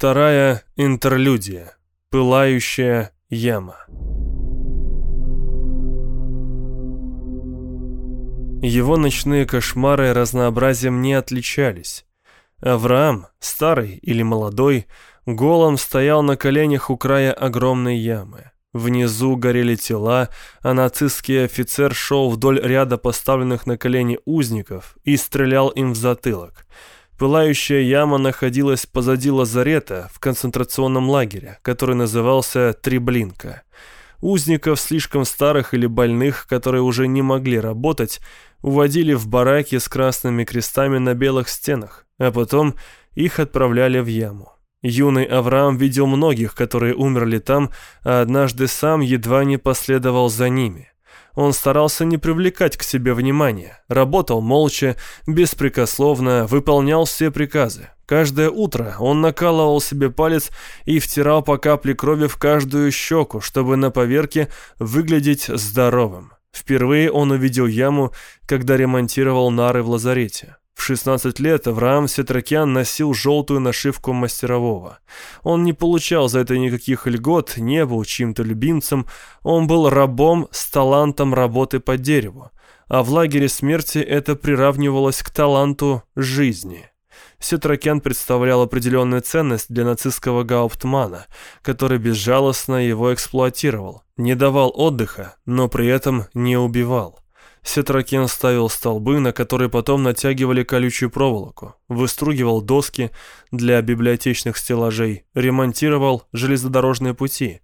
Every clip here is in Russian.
Вторая интерлюдия. Пылающая яма. Его ночные кошмары разнообразием не отличались. Авраам, старый или молодой, голым стоял на коленях у края огромной ямы. Внизу горели тела, а нацистский офицер шел вдоль ряда поставленных на колени узников и стрелял им в затылок. Пылающая яма находилась позади лазарета в концентрационном лагере, который назывался Треблинка. Узников, слишком старых или больных, которые уже не могли работать, уводили в бараки с красными крестами на белых стенах, а потом их отправляли в яму. Юный Авраам видел многих, которые умерли там, а однажды сам едва не последовал за ними. Он старался не привлекать к себе внимания, работал молча, беспрекословно, выполнял все приказы. Каждое утро он накалывал себе палец и втирал по капле крови в каждую щеку, чтобы на поверке выглядеть здоровым. Впервые он увидел яму, когда ремонтировал нары в лазарете. В 16 лет Авраам Сетракян носил желтую нашивку мастерового. Он не получал за это никаких льгот, не был чьим-то любимцем, он был рабом с талантом работы по дереву, а в лагере смерти это приравнивалось к таланту жизни. Сетракян представлял определенную ценность для нацистского гауптмана, который безжалостно его эксплуатировал, не давал отдыха, но при этом не убивал. Сетракен ставил столбы, на которые потом натягивали колючую проволоку, выстругивал доски для библиотечных стеллажей, ремонтировал железнодорожные пути,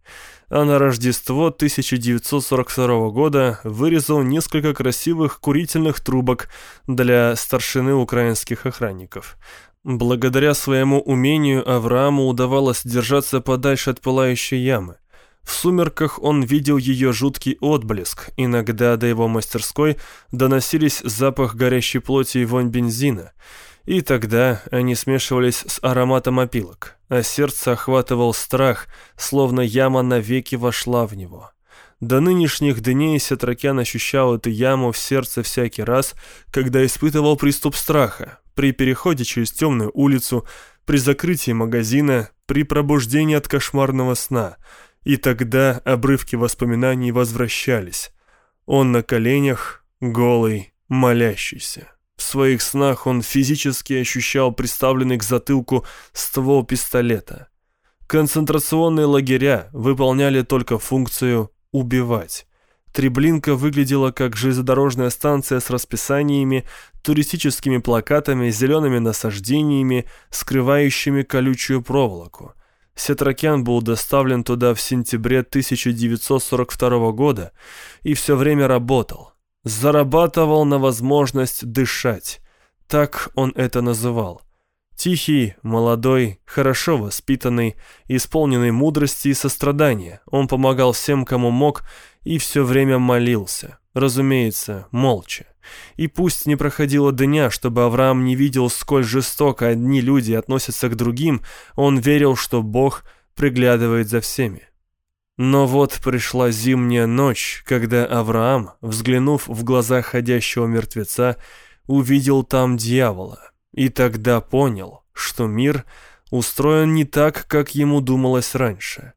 а на Рождество 1942 года вырезал несколько красивых курительных трубок для старшины украинских охранников. Благодаря своему умению Аврааму удавалось держаться подальше от пылающей ямы. В сумерках он видел ее жуткий отблеск. Иногда до его мастерской доносились запах горящей плоти и вонь бензина. И тогда они смешивались с ароматом опилок, а сердце охватывал страх, словно яма навеки вошла в него. До нынешних дней Сетракян ощущал эту яму в сердце всякий раз, когда испытывал приступ страха, при переходе через темную улицу, при закрытии магазина, при пробуждении от кошмарного сна – и тогда обрывки воспоминаний возвращались. Он на коленях, голый, молящийся. В своих снах он физически ощущал приставленный к затылку ствол пистолета. Концентрационные лагеря выполняли только функцию «убивать». Треблинка выглядела как железнодорожная станция с расписаниями, туристическими плакатами, зелеными насаждениями, скрывающими колючую проволоку. Сетракян был доставлен туда в сентябре 1942 года и все время работал. Зарабатывал на возможность дышать. Так он это называл. Тихий, молодой, хорошо воспитанный, исполненный мудрости и сострадания. Он помогал всем, кому мог, и все время молился. Разумеется, молча. И пусть не проходило дня, чтобы Авраам не видел, сколь жестоко одни люди относятся к другим, он верил, что Бог приглядывает за всеми. Но вот пришла зимняя ночь, когда Авраам, взглянув в глаза ходящего мертвеца, увидел там дьявола, и тогда понял, что мир устроен не так, как ему думалось раньше.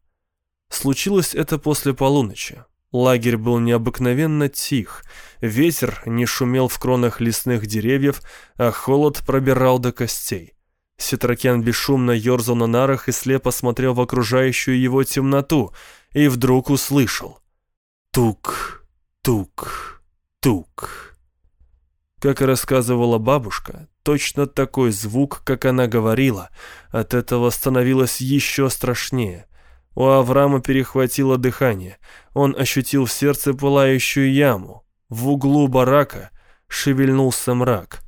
Случилось это после полуночи. Лагерь был необыкновенно тих, ветер не шумел в кронах лесных деревьев, а холод пробирал до костей. Сетракен бесшумно ерзал на нарах и слепо смотрел в окружающую его темноту, и вдруг услышал «Тук, тук, тук». Как рассказывала бабушка, точно такой звук, как она говорила, от этого становилось еще страшнее. У Авраама перехватило дыхание. Он ощутил в сердце пылающую яму. В углу барака шевельнулся мрак.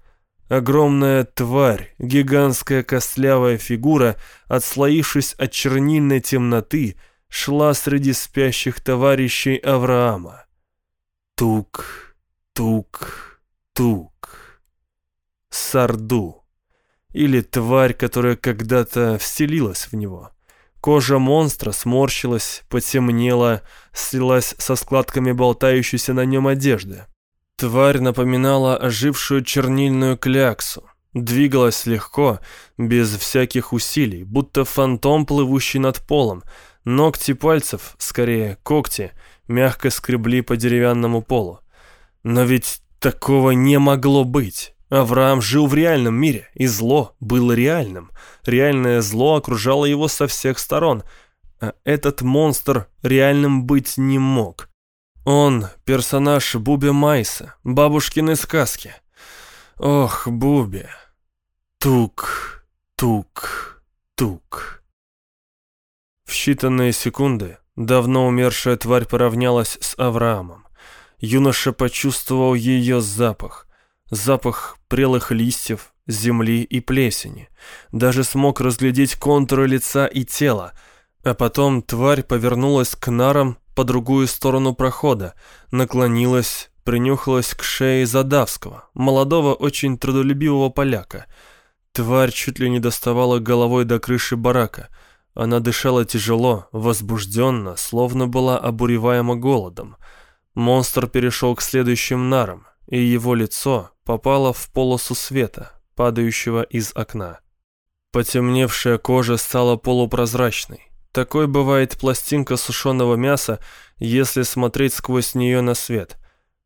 Огромная тварь, гигантская костлявая фигура, отслоившись от чернильной темноты, шла среди спящих товарищей Авраама. Тук, тук, тук. Сарду. Или тварь, которая когда-то вселилась в него. Кожа монстра сморщилась, потемнела, слилась со складками болтающейся на нем одежды. Тварь напоминала ожившую чернильную кляксу. Двигалась легко, без всяких усилий, будто фантом, плывущий над полом. Ногти пальцев, скорее когти, мягко скребли по деревянному полу. Но ведь такого не могло быть. Авраам жил в реальном мире, и зло было реальным. Реальное зло окружало его со всех сторон, а этот монстр реальным быть не мог. Он — персонаж Буби Майса, бабушкиной сказки. Ох, Буби. Тук, тук, тук. В считанные секунды давно умершая тварь поравнялась с Авраамом. Юноша почувствовал ее запах. Запах прелых листьев, земли и плесени. Даже смог разглядеть контуры лица и тела. А потом тварь повернулась к нарам по другую сторону прохода, наклонилась, принюхалась к шее Задавского, молодого, очень трудолюбивого поляка. Тварь чуть ли не доставала головой до крыши барака. Она дышала тяжело, возбужденно, словно была обуреваема голодом. Монстр перешел к следующим нарам, и его лицо попало в полосу света, падающего из окна. Потемневшая кожа стала полупрозрачной. Такой бывает пластинка сушеного мяса, если смотреть сквозь нее на свет.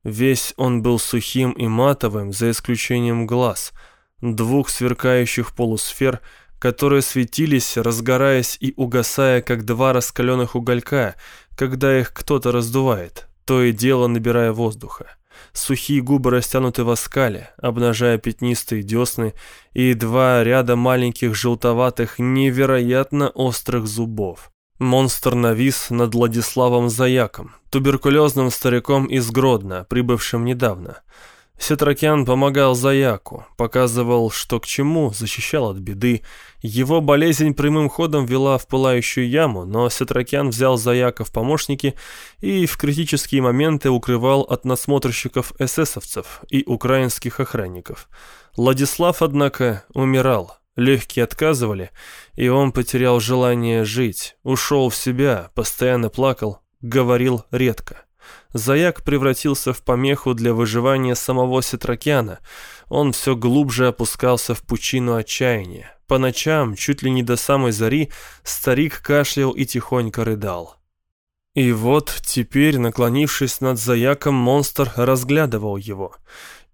Весь он был сухим и матовым, за исключением глаз, двух сверкающих полусфер, которые светились, разгораясь и угасая, как два раскаленных уголька, когда их кто-то раздувает, то и дело набирая воздуха. Сухие губы растянуты в оскале, обнажая пятнистые десны и два ряда маленьких желтоватых, невероятно острых зубов. Монстр навис над Владиславом Заяком, туберкулезным стариком из Гродно, прибывшим недавно. Сетракян помогал Заяку, показывал, что к чему, защищал от беды. Его болезнь прямым ходом вела в пылающую яму, но Сетракян взял Заяка в помощники и в критические моменты укрывал от насмотрщиков эсэсовцев и украинских охранников. Владислав, однако, умирал. Легкие отказывали, и он потерял желание жить, ушел в себя, постоянно плакал, говорил редко. Заяк превратился в помеху для выживания самого Сетракяна. Он все глубже опускался в пучину отчаяния. По ночам, чуть ли не до самой зари, старик кашлял и тихонько рыдал. И вот теперь, наклонившись над Заяком, монстр разглядывал его.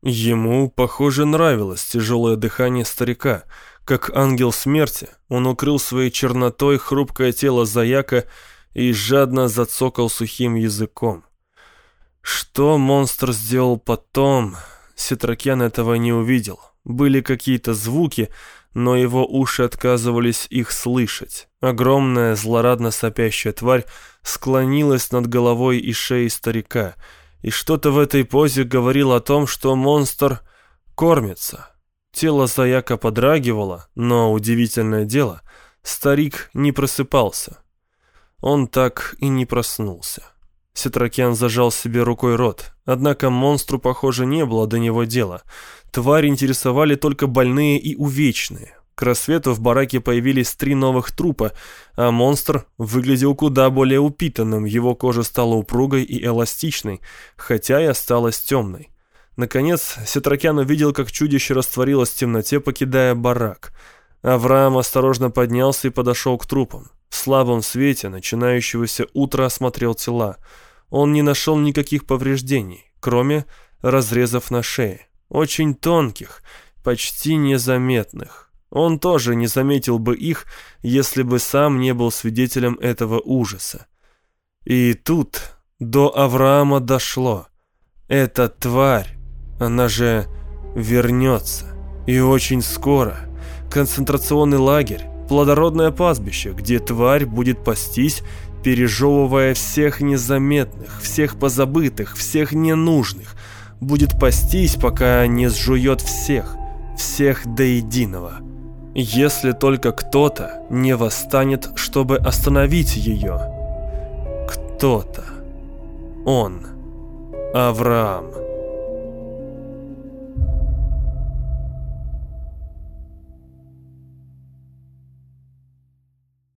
Ему, похоже, нравилось тяжелое дыхание старика. Как ангел смерти, он укрыл своей чернотой хрупкое тело Заяка и жадно зацокал сухим языком. Что монстр сделал потом, Сетракян этого не увидел. Были какие-то звуки, но его уши отказывались их слышать. Огромная, злорадно сопящая тварь склонилась над головой и шеей старика, и что-то в этой позе говорило о том, что монстр кормится. Тело Заяка подрагивало, но, удивительное дело, старик не просыпался. Он так и не проснулся. Сетракян зажал себе рукой рот. Однако монстру, похоже, не было до него дела. Твари интересовали только больные и увечные. К рассвету в бараке появились три новых трупа, а монстр выглядел куда более упитанным, его кожа стала упругой и эластичной, хотя и осталась темной. Наконец, Сетракян увидел, как чудище растворилось в темноте, покидая барак. Авраам осторожно поднялся и подошел к трупам. Слабом свете начинающегося утра осмотрел тела. Он не нашел никаких повреждений, кроме разрезов на шее. Очень тонких, почти незаметных. Он тоже не заметил бы их, если бы сам не был свидетелем этого ужаса. И тут до Авраама дошло. Эта тварь, она же вернется. И очень скоро. Концентрационный лагерь плодородное пастбище, где тварь будет пастись, пережевывая всех незаметных, всех позабытых, всех ненужных, будет пастись, пока не сжует всех, всех до единого. Если только кто-то не восстанет, чтобы остановить ее. Кто-то. Он. Авраам.